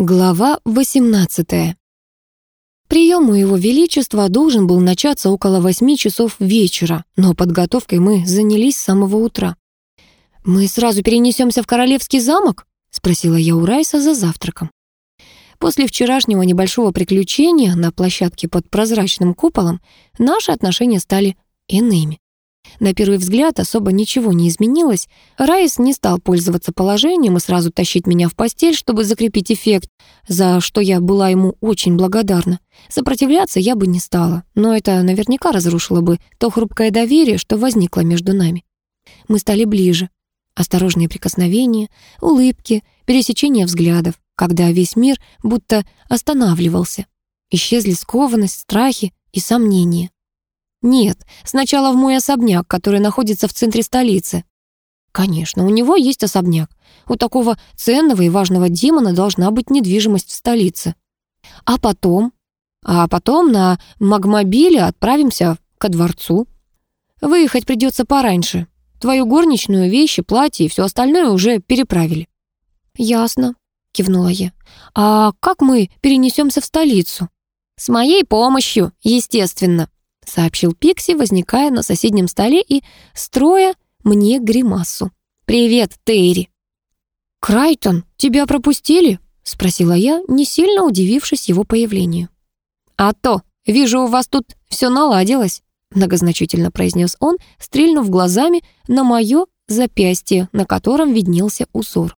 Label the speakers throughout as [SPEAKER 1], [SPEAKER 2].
[SPEAKER 1] Глава 18 Прием у его величества должен был начаться около восьми часов вечера, но подготовкой мы занялись с самого утра. «Мы сразу перенесемся в Королевский замок?» — спросила я у Райса за завтраком. После вчерашнего небольшого приключения на площадке под прозрачным куполом наши отношения стали иными. На первый взгляд особо ничего не изменилось. Райс не стал пользоваться положением и сразу тащить меня в постель, чтобы закрепить эффект, за что я была ему очень благодарна. Сопротивляться я бы не стала, но это наверняка разрушило бы то хрупкое доверие, что возникло между нами. Мы стали ближе. Осторожные прикосновения, улыбки, пересечение взглядов, когда весь мир будто останавливался. Исчезли скованность, страхи и сомнения. Нет, сначала в мой особняк, который находится в центре столицы. Конечно, у него есть особняк. У такого ценного и важного демона должна быть недвижимость в столице. А потом? А потом на магмобиле отправимся ко дворцу. Выехать придется пораньше. Твою горничную, вещи, платье и все остальное уже переправили. Ясно, кивнула я. А как мы перенесемся в столицу? С моей помощью, естественно сообщил Пикси, возникая на соседнем столе и строя мне гримасу. «Привет, Терри!» «Крайтон, тебя пропустили?» — спросила я, не сильно удивившись его появлению. «А то, вижу, у вас тут все наладилось», — многозначительно произнес он, стрельнув глазами на мое запястье, на котором виднелся узор.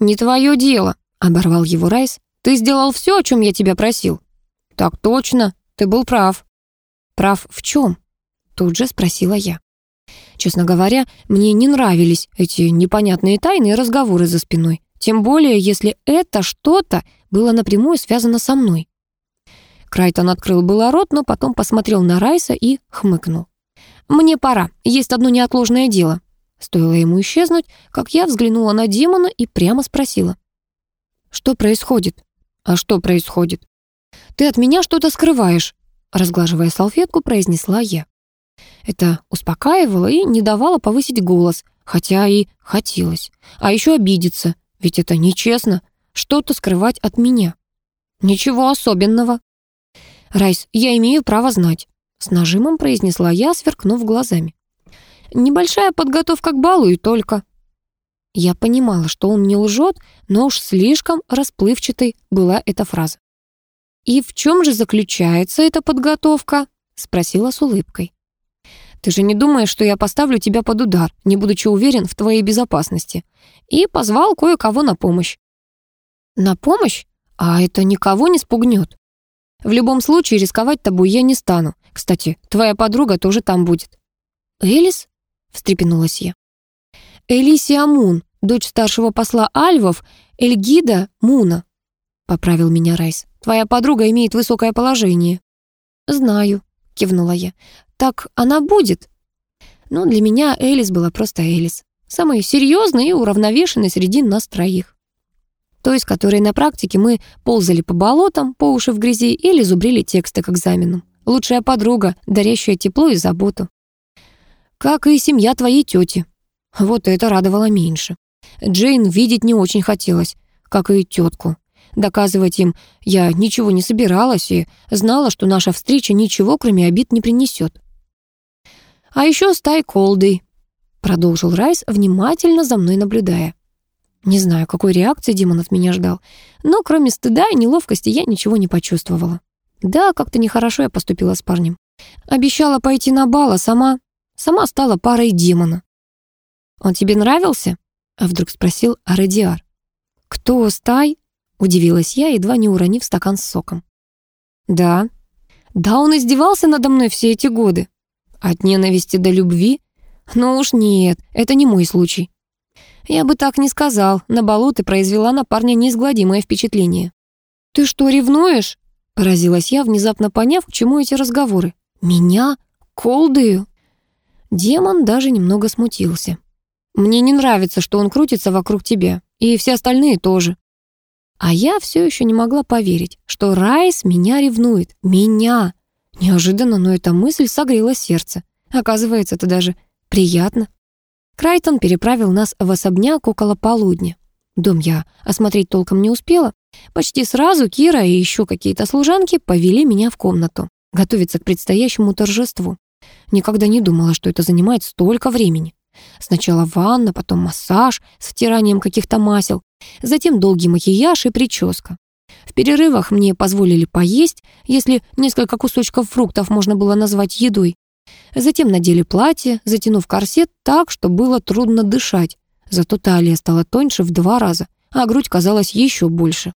[SPEAKER 1] «Не твое дело», — оборвал его Райс. «Ты сделал все, о чем я тебя просил». «Так точно, ты был прав», «Прав в чем?» Тут же спросила я. Честно говоря, мне не нравились эти непонятные тайные разговоры за спиной. Тем более, если это что-то было напрямую связано со мной. Крайтон открыл было рот, но потом посмотрел на Райса и хмыкнул. «Мне пора, есть одно неотложное дело». Стоило ему исчезнуть, как я взглянула на демона и прямо спросила. «Что происходит?» «А что происходит?» «Ты от меня что-то скрываешь», Разглаживая салфетку, произнесла я. Это успокаивало и не давало повысить голос, хотя и хотелось. А еще обидеться, ведь это нечестно, что-то скрывать от меня. Ничего особенного. Райс, я имею право знать. С нажимом произнесла я, сверкнув глазами. Небольшая подготовка к балу и только. Я понимала, что он не лжет, но уж слишком расплывчатой была эта фраза. «И в чем же заключается эта подготовка?» — спросила с улыбкой. «Ты же не думаешь, что я поставлю тебя под удар, не будучи уверен в твоей безопасности?» И позвал кое-кого на помощь. «На помощь? А это никого не спугнет. В любом случае рисковать тобой я не стану. Кстати, твоя подруга тоже там будет». «Элис?» — встрепенулась я. «Элисия Мун, дочь старшего посла Альвов, Эльгида Муна», — поправил меня Райс. Твоя подруга имеет высокое положение». «Знаю», — кивнула я. «Так она будет?» Но для меня Элис была просто Элис. Самый серьезный и уравновешенный среди нас троих. Той, с которой на практике мы ползали по болотам, по уши в грязи или зубрили тексты к экзаменам. Лучшая подруга, дарящая тепло и заботу. Как и семья твоей тети. Вот это радовало меньше. Джейн видеть не очень хотелось, как и тетку. Доказывать им я ничего не собиралась и знала, что наша встреча ничего, кроме обид, не принесет. «А еще стай колдой», — продолжил Райс, внимательно за мной наблюдая. Не знаю, какой реакции Димон от меня ждал, но кроме стыда и неловкости я ничего не почувствовала. Да, как-то нехорошо я поступила с парнем. Обещала пойти на бал, а сама... Сама стала парой демона. «Он тебе нравился?» — вдруг спросил Арадиар. «Кто, Стай?» Удивилась я, едва не уронив стакан с соком. «Да. Да, он издевался надо мной все эти годы. От ненависти до любви? Ну уж нет, это не мой случай. Я бы так не сказал, на балу ты произвела на парня неизгладимое впечатление». «Ты что, ревнуешь?» Поразилась я, внезапно поняв, к чему эти разговоры. «Меня? Колдую?» Демон даже немного смутился. «Мне не нравится, что он крутится вокруг тебя, и все остальные тоже. А я все еще не могла поверить, что Райс меня ревнует. Меня! Неожиданно, но эта мысль согрела сердце. Оказывается, это даже приятно. Крайтон переправил нас в особняк около полудня. Дом я осмотреть толком не успела. Почти сразу Кира и еще какие-то служанки повели меня в комнату, готовиться к предстоящему торжеству. Никогда не думала, что это занимает столько времени. Сначала ванна, потом массаж с втиранием каких-то масел, затем долгий макияж и прическа. В перерывах мне позволили поесть, если несколько кусочков фруктов можно было назвать едой. Затем надели платье, затянув корсет так, что было трудно дышать. Зато талия стала тоньше в два раза, а грудь казалась еще больше.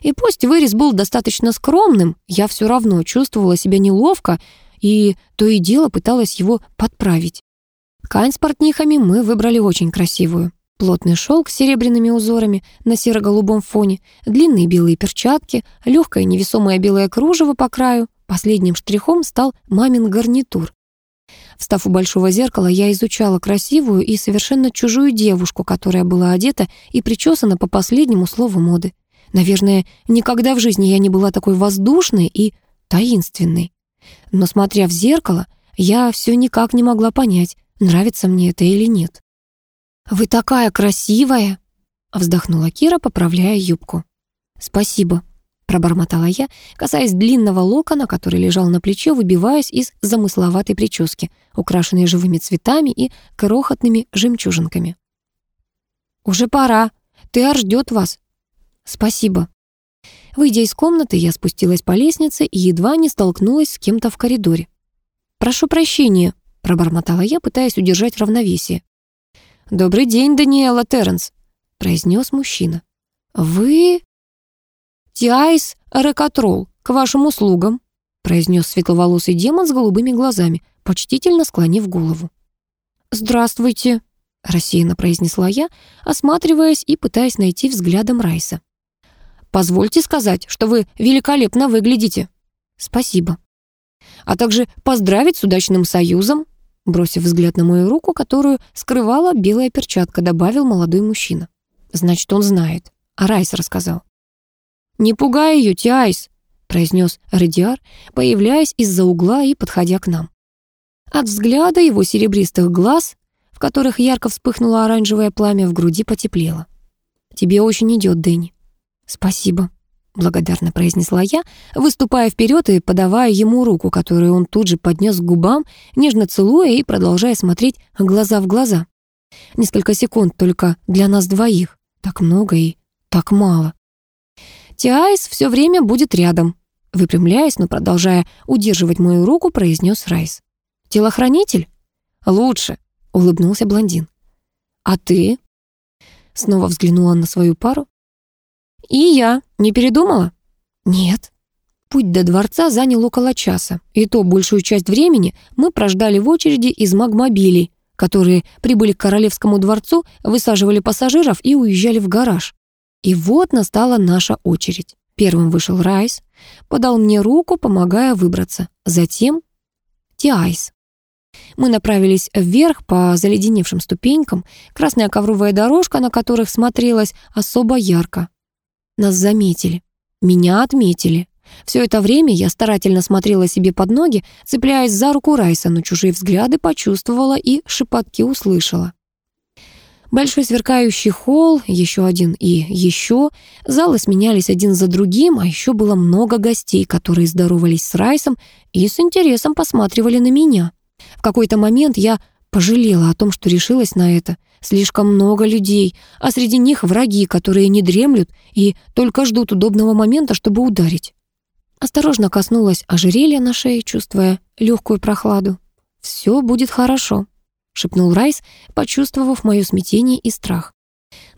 [SPEAKER 1] И пусть вырез был достаточно скромным, я все равно чувствовала себя неловко и то и дело пыталась его подправить. Ткань с портнихами мы выбрали очень красивую. Плотный шелк с серебряными узорами на серо-голубом фоне, длинные белые перчатки, легкое невесомое белое кружево по краю. Последним штрихом стал мамин гарнитур. Встав у большого зеркала, я изучала красивую и совершенно чужую девушку, которая была одета и причесана по последнему слову моды. Наверное, никогда в жизни я не была такой воздушной и таинственной. Но, смотря в зеркало, я все никак не могла понять, нравится мне это или нет. «Вы такая красивая!» — вздохнула Кира, поправляя юбку. «Спасибо», — пробормотала я, касаясь длинного локона, который лежал на плече, выбиваясь из замысловатой прически, украшенной живыми цветами и крохотными жемчужинками. «Уже пора. Теар ждет вас». «Спасибо». Выйдя из комнаты, я спустилась по лестнице и едва не столкнулась с кем-то в коридоре. «Прошу прощения», — пробормотала я, пытаясь удержать равновесие. «Добрый день, Даниэла Терренс», — произнес мужчина. «Вы...» «Тиайс Рекатрол, к вашим услугам», — произнес светловолосый демон с голубыми глазами, почтительно склонив голову. «Здравствуйте», — рассеянно произнесла я, осматриваясь и пытаясь найти взглядом Райса. «Позвольте сказать, что вы великолепно выглядите». «Спасибо». «А также поздравить с удачным союзом», Бросив взгляд на мою руку, которую скрывала белая перчатка, добавил молодой мужчина. Значит, он знает. А Райс рассказал. «Не пугай ее, Тиайс», — произнес Радиар, появляясь из-за угла и подходя к нам. От взгляда его серебристых глаз, в которых ярко вспыхнуло оранжевое пламя, в груди потеплело. «Тебе очень идет, Дэнни». «Спасибо», благодарно произнесла я, выступая вперед и подавая ему руку, которую он тут же поднес к губам, нежно целуя и продолжая смотреть глаза в глаза. Несколько секунд только для нас двоих. Так много и так мало. Тиайс все время будет рядом. Выпрямляясь, но продолжая удерживать мою руку, произнес Райс. «Телохранитель?» «Лучше», — улыбнулся блондин. «А ты?» Снова взглянула на свою пару. «И я. Не передумала?» «Нет». Путь до дворца занял около часа, и то большую часть времени мы прождали в очереди из магмобилей, которые прибыли к Королевскому дворцу, высаживали пассажиров и уезжали в гараж. И вот настала наша очередь. Первым вышел Райс, подал мне руку, помогая выбраться. Затем Тиайс. Мы направились вверх по заледеневшим ступенькам, красная ковровая дорожка, на которых смотрелась особо ярко. Нас заметили. Меня отметили. Все это время я старательно смотрела себе под ноги, цепляясь за руку Райса, но чужие взгляды почувствовала и шепотки услышала. Большой сверкающий холл, еще один и еще. Залы сменялись один за другим, а еще было много гостей, которые здоровались с Райсом и с интересом посматривали на меня. В какой-то момент я пожалела о том, что решилась на это. Слишком много людей, а среди них враги, которые не дремлют и только ждут удобного момента, чтобы ударить. Осторожно коснулась ожерелья на шее, чувствуя легкую прохладу. «Все будет хорошо», — шепнул Райс, почувствовав мое смятение и страх.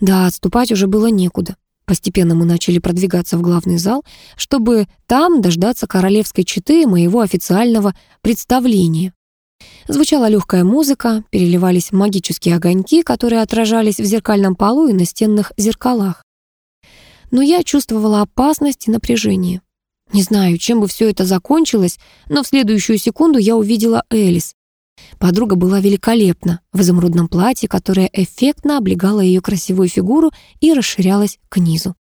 [SPEAKER 1] Да, отступать уже было некуда. Постепенно мы начали продвигаться в главный зал, чтобы там дождаться королевской четы моего официального представления. Звучала легкая музыка, переливались магические огоньки, которые отражались в зеркальном полу и на стенных зеркалах. Но я чувствовала опасность и напряжение. Не знаю, чем бы все это закончилось, но в следующую секунду я увидела Элис. Подруга была великолепна в изумрудном платье, которое эффектно облегало ее красивую фигуру и расширялось к низу.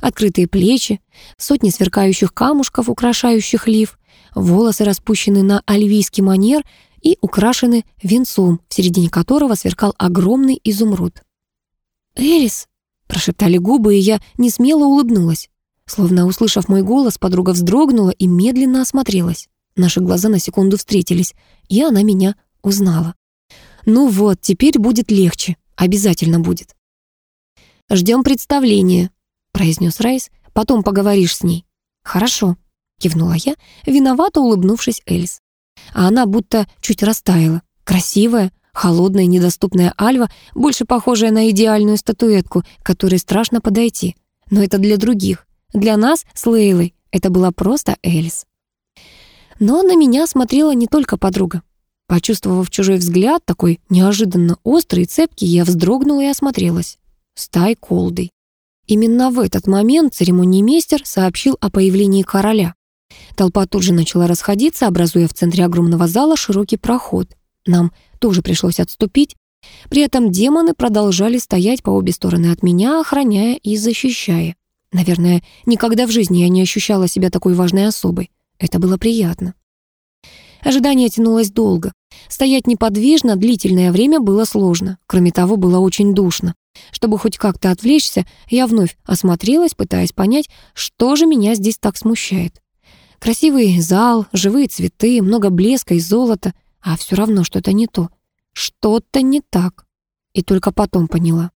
[SPEAKER 1] Открытые плечи, сотни сверкающих камушков, украшающих лиф, волосы распущены на альвийский манер и украшены венцом, в середине которого сверкал огромный изумруд. «Элис!» — прошептали губы, и я не смело улыбнулась. Словно услышав мой голос, подруга вздрогнула и медленно осмотрелась. Наши глаза на секунду встретились, и она меня узнала. «Ну вот, теперь будет легче. Обязательно будет». «Ждем представления», — произнес Райс. «Потом поговоришь с ней». «Хорошо», — кивнула я, виновато улыбнувшись Эльс. А она будто чуть растаяла. Красивая, холодная, недоступная Альва, больше похожая на идеальную статуэтку, которой страшно подойти. Но это для других. Для нас с Лейлой это была просто Эльс. Но на меня смотрела не только подруга. Почувствовав чужой взгляд, такой неожиданно острый и цепкий, я вздрогнула и осмотрелась. Стай Колдой. Именно в этот момент церемониймейстер сообщил о появлении короля. Толпа тут же начала расходиться, образуя в центре огромного зала широкий проход. Нам тоже пришлось отступить. При этом демоны продолжали стоять по обе стороны от меня, охраняя и защищая. Наверное, никогда в жизни я не ощущала себя такой важной особой. Это было приятно. Ожидание тянулось долго. Стоять неподвижно длительное время было сложно. Кроме того, было очень душно. Чтобы хоть как-то отвлечься, я вновь осмотрелась, пытаясь понять, что же меня здесь так смущает. Красивый зал, живые цветы, много блеска и золота, а все равно что-то не то. Что-то не так. И только потом поняла.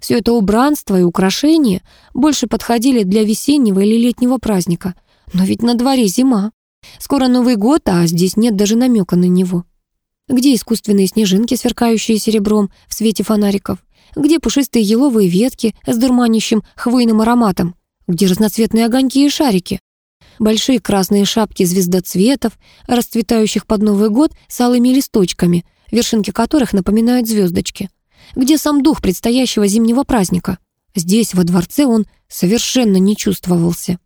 [SPEAKER 1] Все это убранство и украшения больше подходили для весеннего или летнего праздника. Но ведь на дворе зима. Скоро Новый год, а здесь нет даже намека на него. Где искусственные снежинки, сверкающие серебром в свете фонариков? Где пушистые еловые ветки с дурманящим хвойным ароматом? Где разноцветные огоньки и шарики? Большие красные шапки звездоцветов, расцветающих под Новый год с алыми листочками, вершинки которых напоминают звездочки. Где сам дух предстоящего зимнего праздника? Здесь, во дворце, он совершенно не чувствовался.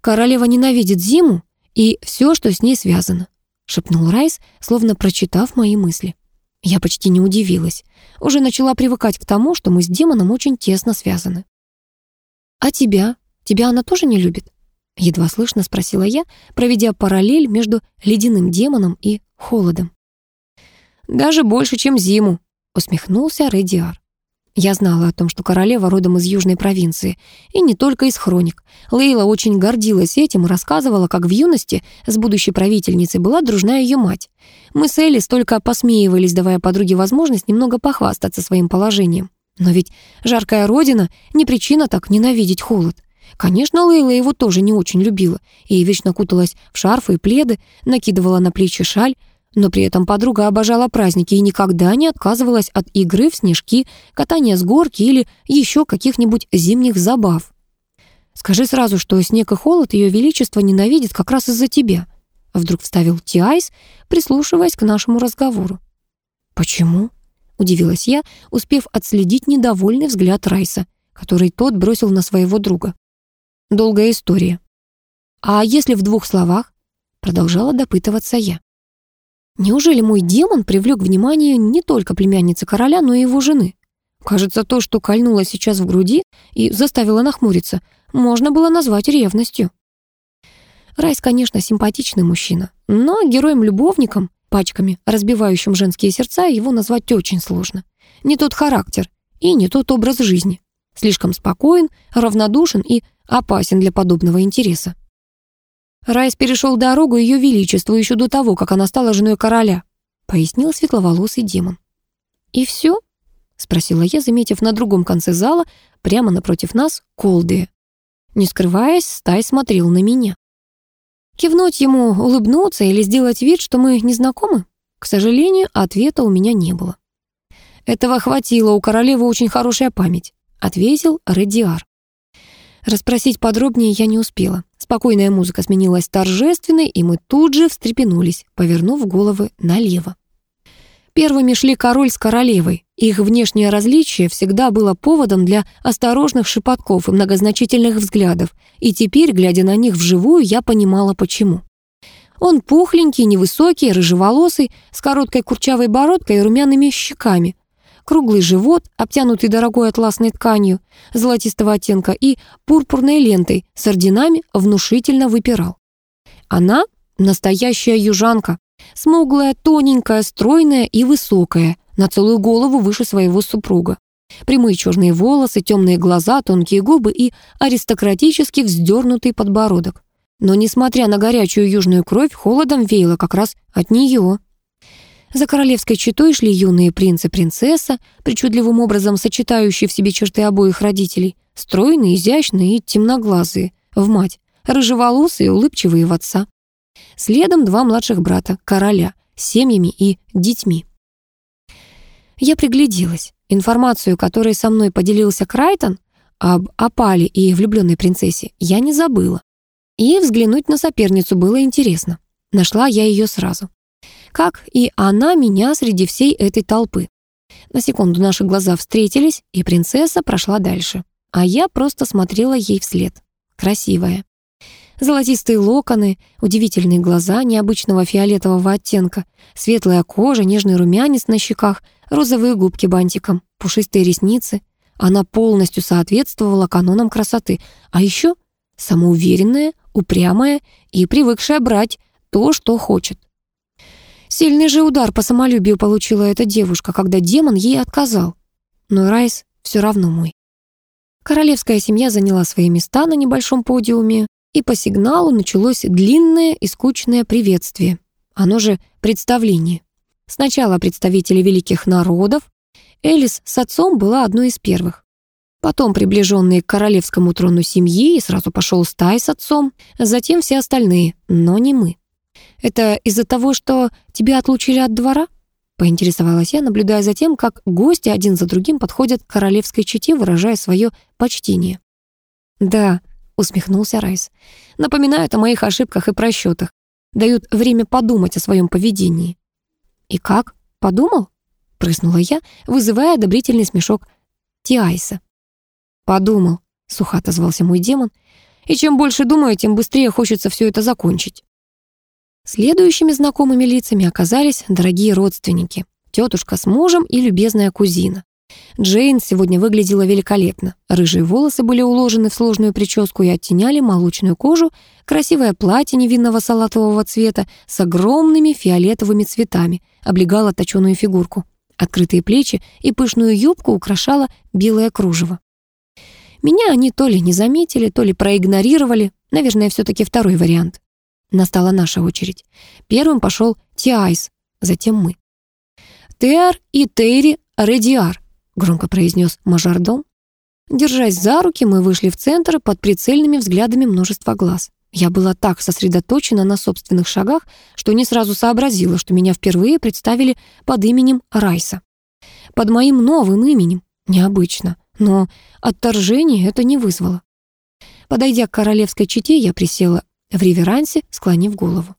[SPEAKER 1] Королева ненавидит зиму и все, что с ней связано, шепнул Райс, словно прочитав мои мысли. Я почти не удивилась. Уже начала привыкать к тому, что мы с демоном очень тесно связаны. «А тебя? Тебя она тоже не любит?» Едва слышно спросила я, проведя параллель между ледяным демоном и холодом. «Даже больше, чем зиму», — усмехнулся Редиар. Я знала о том, что королева родом из южной провинции, и не только из хроник. Лейла очень гордилась этим и рассказывала, как в юности с будущей правительницей была дружна ее мать. Мы с Элис только посмеивались, давая подруге возможность немного похвастаться своим положением. Но ведь жаркая родина — не причина так ненавидеть холод. Конечно, Лейла его тоже не очень любила и вечно куталась в шарфы и пледы, накидывала на плечи шаль, но при этом подруга обожала праздники и никогда не отказывалась от игры в снежки, катания с горки или еще каких-нибудь зимних забав. «Скажи сразу, что снег и холод ее величество ненавидит как раз из-за тебя», вдруг вставил Тиайс, прислушиваясь к нашему разговору. «Почему?» — удивилась я, успев отследить недовольный взгляд Райса, который тот бросил на своего друга. «Долгая история». «А если в двух словах?» — продолжала допытываться я. Неужели мой демон привлек внимание не только племянницы короля, но и его жены? Кажется, то, что кольнуло сейчас в груди и заставило нахмуриться, можно было назвать ревностью. Райс, конечно, симпатичный мужчина, но героем-любовником, пачками, разбивающим женские сердца, его назвать очень сложно. Не тот характер и не тот образ жизни. Слишком спокоен, равнодушен и опасен для подобного интереса. Райс перешел дорогу ее величеству еще до того, как она стала женой короля», — пояснил светловолосый демон. «И все?» — спросила я, заметив на другом конце зала, прямо напротив нас, Колды. Не скрываясь, Стай смотрел на меня. Кивнуть ему, улыбнуться или сделать вид, что мы не знакомы? К сожалению, ответа у меня не было. «Этого хватило, у королевы очень хорошая память», — ответил Редиар. Расспросить подробнее я не успела. Спокойная музыка сменилась торжественной, и мы тут же встрепенулись, повернув головы налево. Первыми шли король с королевой. Их внешнее различие всегда было поводом для осторожных шепотков и многозначительных взглядов, и теперь, глядя на них вживую, я понимала, почему. Он пухленький, невысокий, рыжеволосый, с короткой курчавой бородкой и румяными щеками, круглый живот, обтянутый дорогой атласной тканью золотистого оттенка и пурпурной лентой с орденами, внушительно выпирал. Она — настоящая южанка, смуглая, тоненькая, стройная и высокая, на целую голову выше своего супруга. Прямые черные волосы, темные глаза, тонкие губы и аристократически вздернутый подбородок. Но, несмотря на горячую южную кровь, холодом веяло как раз от нее. За королевской четой шли юные принц и принцесса, причудливым образом сочетающие в себе черты обоих родителей, стройные, изящные и темноглазые, в мать, рыжеволосые улыбчивые в отца. Следом два младших брата, короля, с семьями и детьми. Я пригляделась. Информацию, которой со мной поделился Крайтон об опале и влюбленной принцессе, я не забыла. И взглянуть на соперницу было интересно. Нашла я ее сразу. Как и она меня среди всей этой толпы. На секунду наши глаза встретились, и принцесса прошла дальше. А я просто смотрела ей вслед. Красивая. Золотистые локоны, удивительные глаза необычного фиолетового оттенка, светлая кожа, нежный румянец на щеках, розовые губки бантиком, пушистые ресницы. Она полностью соответствовала канонам красоты, а еще самоуверенная, упрямая и привыкшая брать то, что хочет. Сильный же удар по самолюбию получила эта девушка, когда демон ей отказал. Но Райс все равно мой. Королевская семья заняла свои места на небольшом подиуме, и по сигналу началось длинное и скучное приветствие. Оно же представление. Сначала представители великих народов. Элис с отцом была одной из первых. Потом приближенные к королевскому трону семьи, и сразу пошел Стай с отцом, затем все остальные, но не мы. «Это из-за того, что тебя отлучили от двора?» Поинтересовалась я, наблюдая за тем, как гости один за другим подходят к королевской чете, выражая свое почтение. «Да», — усмехнулся Райс, — «напоминают о моих ошибках и просчетах, дают время подумать о своем поведении. «И как? Подумал?» — прыснула я, вызывая одобрительный смешок Тиайса. «Подумал», — сухо отозвался мой демон, «и чем больше думаю, тем быстрее хочется все это закончить». Следующими знакомыми лицами оказались дорогие родственники, тетушка с мужем и любезная кузина. Джейн сегодня выглядела великолепно. Рыжие волосы были уложены в сложную прическу и оттеняли молочную кожу, красивое платье невинного салатового цвета с огромными фиолетовыми цветами облегало точеную фигурку. Открытые плечи и пышную юбку украшало белое кружево. Меня они то ли не заметили, то ли проигнорировали. Наверное, все-таки второй вариант. Настала наша очередь. Первым пошел Тиайс, затем мы. Теар и Тейри Редиар громко произнес мажордом. Держась за руки, мы вышли в центр под прицельными взглядами множества глаз. Я была так сосредоточена на собственных шагах, что не сразу сообразила, что меня впервые представили под именем Райса. Под моим новым именем. Необычно, но отторжение это не вызвало. Подойдя к королевской чете, я присела в реверансе, склонив голову.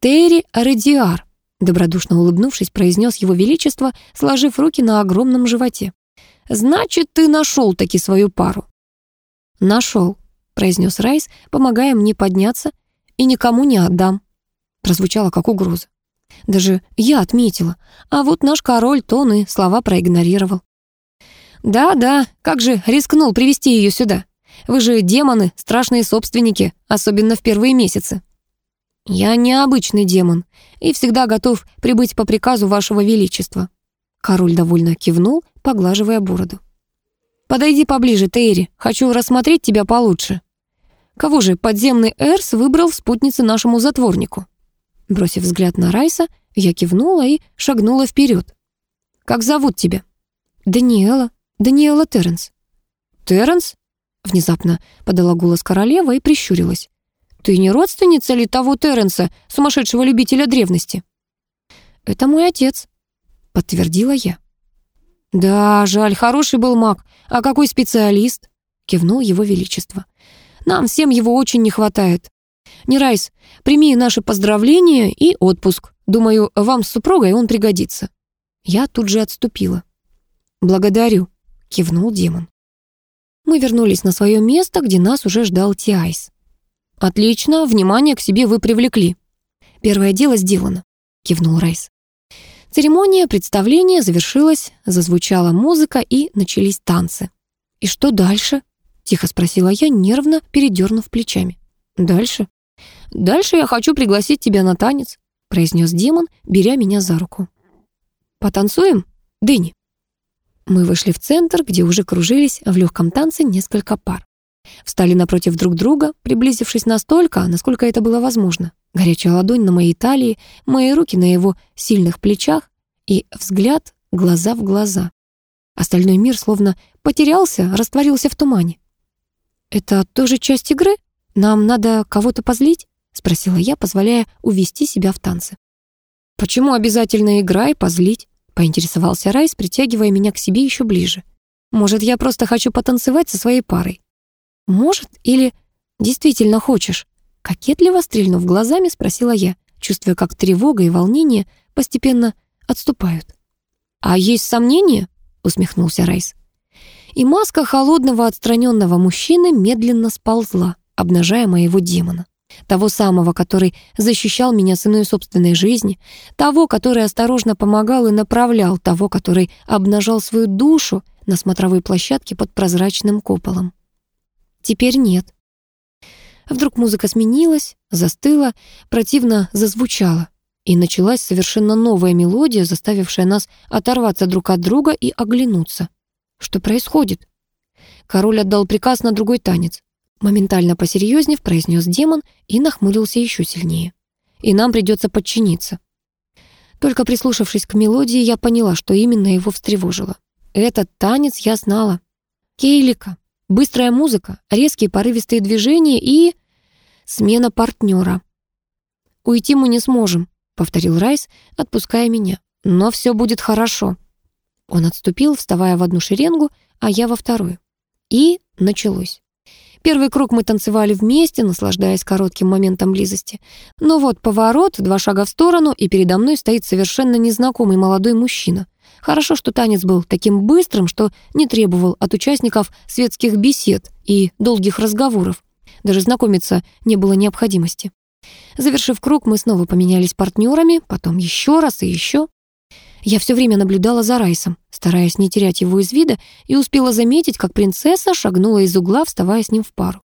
[SPEAKER 1] «Терри Редиар», Добродушно улыбнувшись, произнес его величество, сложив руки на огромном животе. «Значит, ты нашел таки свою пару». «Нашел», — произнес Райс, помогая мне подняться, «и никому не отдам». Прозвучало как угроза. Даже я отметила, а вот наш король тон и слова проигнорировал. «Да-да, как же рискнул привести ее сюда? Вы же демоны, страшные собственники, особенно в первые месяцы». «Я необычный демон и всегда готов прибыть по приказу вашего величества». Король довольно кивнул, поглаживая бороду. «Подойди поближе, Тейри, хочу рассмотреть тебя получше». Кого же подземный Эрс выбрал в спутнице нашему затворнику? Бросив взгляд на Райса, я кивнула и шагнула вперед. «Как зовут тебя?» «Даниэла. Даниэла Терренс». «Терренс?» Внезапно подала голос королева и прищурилась. Ты не родственница ли того Терренса, сумасшедшего любителя древности?» «Это мой отец», — подтвердила я. «Да, жаль, хороший был маг. А какой специалист?» — кивнул его величество. «Нам всем его очень не хватает. Нерайс, прими наши поздравления и отпуск. Думаю, вам с супругой он пригодится». Я тут же отступила. «Благодарю», — кивнул демон. Мы вернулись на свое место, где нас уже ждал Тиайс. «Отлично, внимание к себе вы привлекли». «Первое дело сделано», — кивнул Райс. Церемония представления завершилась, зазвучала музыка и начались танцы. «И что дальше?» — тихо спросила я, нервно передернув плечами. «Дальше?» «Дальше я хочу пригласить тебя на танец», — произнес демон, беря меня за руку. «Потанцуем, Дэнни?» Мы вышли в центр, где уже кружились в легком танце несколько пар. Встали напротив друг друга, приблизившись настолько, насколько это было возможно. Горячая ладонь на моей талии, мои руки на его сильных плечах и взгляд глаза в глаза. Остальной мир словно потерялся, растворился в тумане. «Это тоже часть игры? Нам надо кого-то позлить?» — спросила я, позволяя увести себя в танцы. «Почему обязательно игра и позлить?» — поинтересовался Райс, притягивая меня к себе еще ближе. «Может, я просто хочу потанцевать со своей парой?» «Может или действительно хочешь?» Кокетливо стрельнув глазами, спросила я, чувствуя, как тревога и волнение постепенно отступают. «А есть сомнения?» — усмехнулся Райс. И маска холодного отстраненного мужчины медленно сползла, обнажая моего демона. Того самого, который защищал меня ценой собственной жизни, того, который осторожно помогал и направлял, того, который обнажал свою душу на смотровой площадке под прозрачным куполом. Теперь нет. Вдруг музыка сменилась, застыла, противно зазвучала. И началась совершенно новая мелодия, заставившая нас оторваться друг от друга и оглянуться. Что происходит? Король отдал приказ на другой танец. Моментально посерьезнев, произнес демон и нахмурился еще сильнее. И нам придется подчиниться. Только прислушавшись к мелодии, я поняла, что именно его встревожило. Этот танец я знала. Кейлика. Быстрая музыка, резкие порывистые движения и... смена партнера. «Уйти мы не сможем», — повторил Райс, отпуская меня. «Но все будет хорошо». Он отступил, вставая в одну шеренгу, а я во вторую. И началось. Первый круг мы танцевали вместе, наслаждаясь коротким моментом близости. Но вот поворот, два шага в сторону, и передо мной стоит совершенно незнакомый молодой мужчина — Хорошо, что танец был таким быстрым, что не требовал от участников светских бесед и долгих разговоров. Даже знакомиться не было необходимости. Завершив круг, мы снова поменялись партнерами, потом еще раз и еще. Я все время наблюдала за Райсом, стараясь не терять его из вида, и успела заметить, как принцесса шагнула из угла, вставая с ним в пару.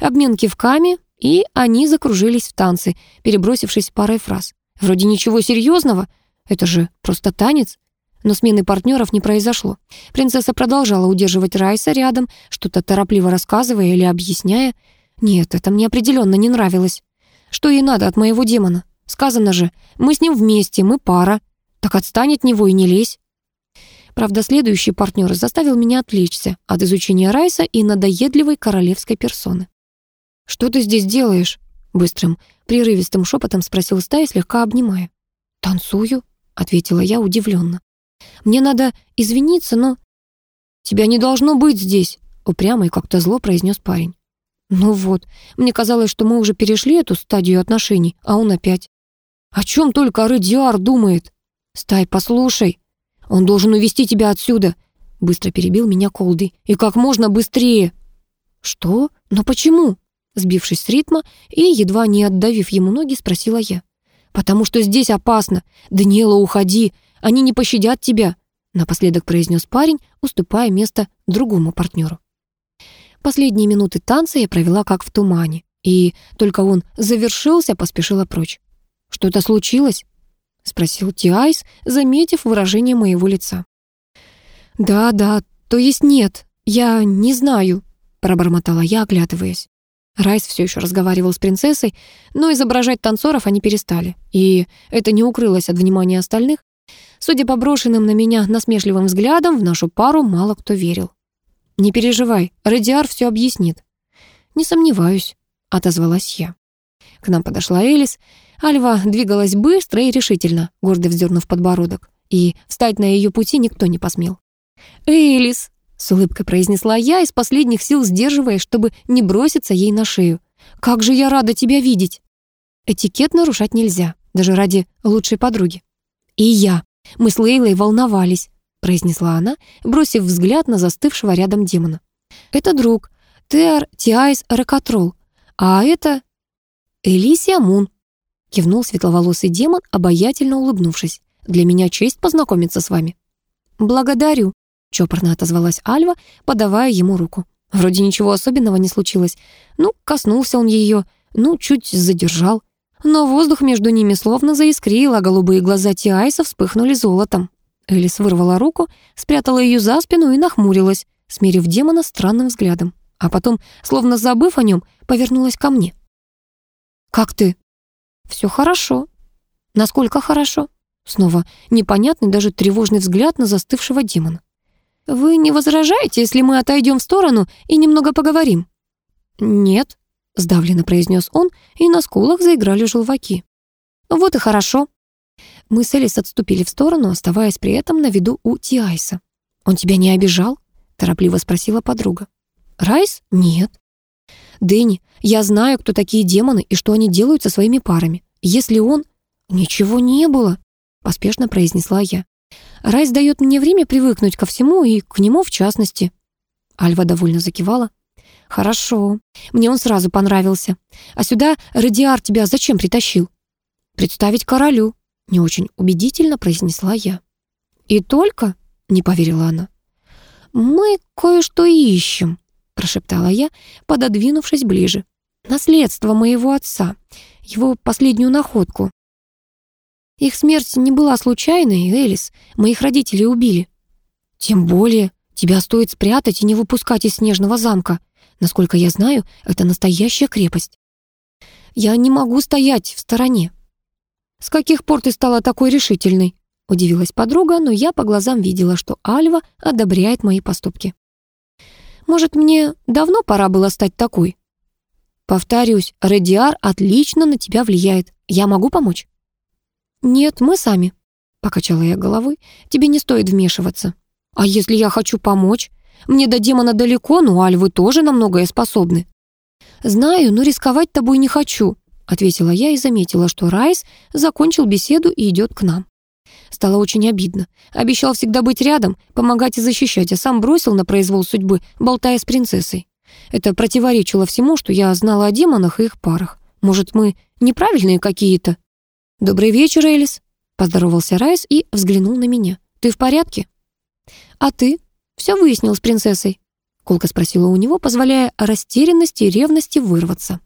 [SPEAKER 1] Обмен кивками, и они закружились в танцы, перебросившись парой фраз. Вроде ничего серьезного, это же просто танец. Но смены партнеров не произошло. Принцесса продолжала удерживать Райса рядом, что-то торопливо рассказывая или объясняя. Нет, это мне определенно не нравилось. Что ей надо от моего демона? Сказано же, мы с ним вместе, мы пара. Так отстань от него и не лезь. Правда, следующий партнер заставил меня отвлечься от изучения Райса и надоедливой королевской персоны. «Что ты здесь делаешь?» Быстрым, прерывистым шепотом спросил Стая, слегка обнимая. «Танцую», — ответила я удивленно. Мне надо извиниться, но...» «Тебя не должно быть здесь», — упрямо и как-то зло произнес парень. «Ну вот, мне казалось, что мы уже перешли эту стадию отношений, а он опять. О чем только Редиар думает? Стай, послушай, он должен увести тебя отсюда», — быстро перебил меня Колды. «И как можно быстрее». «Что? Но почему?» Сбившись с ритма и едва не отдавив ему ноги, спросила я. «Потому что здесь опасно. Даниэла, уходи. Они не пощадят тебя», — напоследок произнес парень, уступая место другому партнеру. Последние минуты танца я провела как в тумане, и только он завершился, поспешила прочь. «Что-то случилось?» — спросил Тиайс, заметив выражение моего лица. «Да, да, то есть нет, я не знаю», — пробормотала я, оглядываясь. Райс все еще разговаривал с принцессой, но изображать танцоров они перестали, и это не укрылось от внимания остальных. Судя по брошенным на меня насмешливым взглядам, в нашу пару мало кто верил. «Не переживай, Радиар все объяснит». «Не сомневаюсь», — отозвалась я. К нам подошла Элис. Альва двигалась быстро и решительно, гордо вздернув подбородок. И встать на ее пути никто не посмел. «Элис!» — с улыбкой произнесла я, из последних сил сдерживая, чтобы не броситься ей на шею. «Как же я рада тебя видеть!» Этикет нарушать нельзя, даже ради лучшей подруги. «И я. Мы с Лейлой волновались», — произнесла она, бросив взгляд на застывшего рядом демона. «Это друг. Теар Тиайс Ракатрол. А это...» «Элисия Мун», — кивнул светловолосый демон, обаятельно улыбнувшись. «Для меня честь познакомиться с вами». «Благодарю», — чопорно отозвалась Альва, подавая ему руку. Вроде ничего особенного не случилось. Ну, коснулся он ее, ну, чуть задержал. Но воздух между ними словно заискрил, а голубые глаза Тиайса вспыхнули золотом. Элис вырвала руку, спрятала ее за спину и нахмурилась, смерив демона странным взглядом. А потом, словно забыв о нем, повернулась ко мне. «Как ты?» «Все хорошо». «Насколько хорошо?» Снова непонятный, даже тревожный взгляд на застывшего демона. «Вы не возражаете, если мы отойдем в сторону и немного поговорим?» «Нет», — сдавленно произнес он, и на скулах заиграли желваки. «Вот и хорошо». Мы с Элис отступили в сторону, оставаясь при этом на виду у Тиайса. «Он тебя не обижал?» — торопливо спросила подруга. «Райс? Нет». «Дэнни, я знаю, кто такие демоны и что они делают со своими парами. Если он...» «Ничего не было», — поспешно произнесла я. «Райс дает мне время привыкнуть ко всему и к нему в частности». Альва довольно закивала. «Хорошо. Мне он сразу понравился. А сюда Радиар тебя зачем притащил?» «Представить королю», — не очень убедительно произнесла я. «И только?» — не поверила она. «Мы кое-что ищем», — прошептала я, пододвинувшись ближе. «Наследство моего отца, его последнюю находку». Их смерть не была случайной, Элис. Моих родителей убили. Тем более, тебя стоит спрятать и не выпускать из снежного замка. Насколько я знаю, это настоящая крепость. Я не могу стоять в стороне. С каких пор ты стала такой решительной? Удивилась подруга, но я по глазам видела, что Альва одобряет мои поступки. Может, мне давно пора было стать такой? Повторюсь, Радиар отлично на тебя влияет. Я могу помочь? Нет, мы сами. Покачала я головой. Тебе не стоит вмешиваться. А если я хочу помочь? Мне до демона далеко, но альвы тоже на многое способны». «Знаю, но рисковать тобой не хочу», — ответила я и заметила, что Райс закончил беседу и идет к нам. Стало очень обидно. Обещал всегда быть рядом, помогать и защищать, а сам бросил на произвол судьбы, болтая с принцессой. Это противоречило всему, что я знала о демонах и их парах. Может, мы неправильные какие-то? «Добрый вечер, Элис», — поздоровался Райс и взглянул на меня. «Ты в порядке?» «А ты?» Все выяснил с принцессой?» Колка спросила у него, позволяя растерянности и ревности вырваться.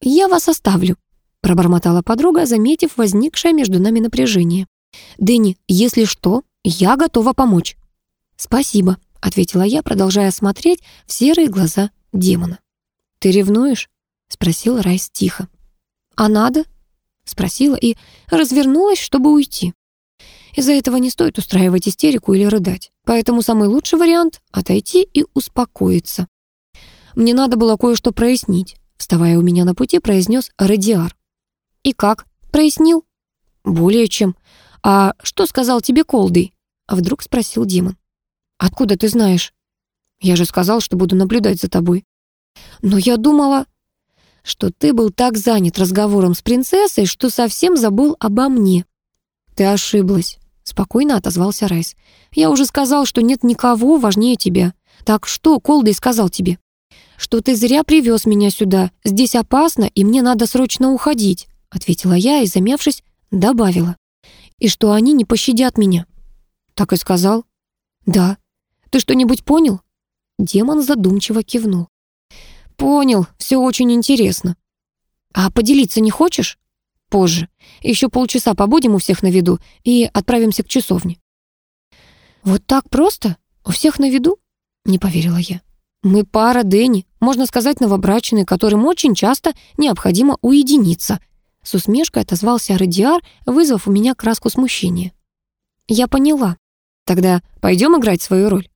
[SPEAKER 1] «Я вас оставлю», — пробормотала подруга, заметив возникшее между нами напряжение. «Дэнни, если что, я готова помочь». «Спасибо», — ответила я, продолжая смотреть в серые глаза демона. «Ты ревнуешь?» — спросил Райс тихо. «А надо?» — спросила и развернулась, чтобы уйти. Из-за этого не стоит устраивать истерику или рыдать. Поэтому самый лучший вариант — отойти и успокоиться. Мне надо было кое-что прояснить. Вставая у меня на пути, произнес Радиар. «И как? Прояснил?» «Более чем. А что сказал тебе Колдый?» Вдруг спросил Димон. «Откуда ты знаешь?» «Я же сказал, что буду наблюдать за тобой». «Но я думала...» «Что ты был так занят разговором с принцессой, что совсем забыл обо мне». «Ты ошиблась. Спокойно отозвался Райс. «Я уже сказал, что нет никого важнее тебя. Так что Колдый сказал тебе?» «Что ты зря привез меня сюда. Здесь опасно, и мне надо срочно уходить», ответила я и, замявшись, добавила. «И что они не пощадят меня». «Так и сказал?» «Да. Ты что-нибудь понял?» Демон задумчиво кивнул. «Понял, все очень интересно». «А поделиться не хочешь?» Позже. Еще полчаса побудем у всех на виду и отправимся к часовне». «Вот так просто? У всех на виду?» Не поверила я. «Мы пара Дэнни, можно сказать, новобрачные, которым очень часто необходимо уединиться». С усмешкой отозвался Радиар, вызвав у меня краску смущения. «Я поняла. Тогда пойдем играть свою роль».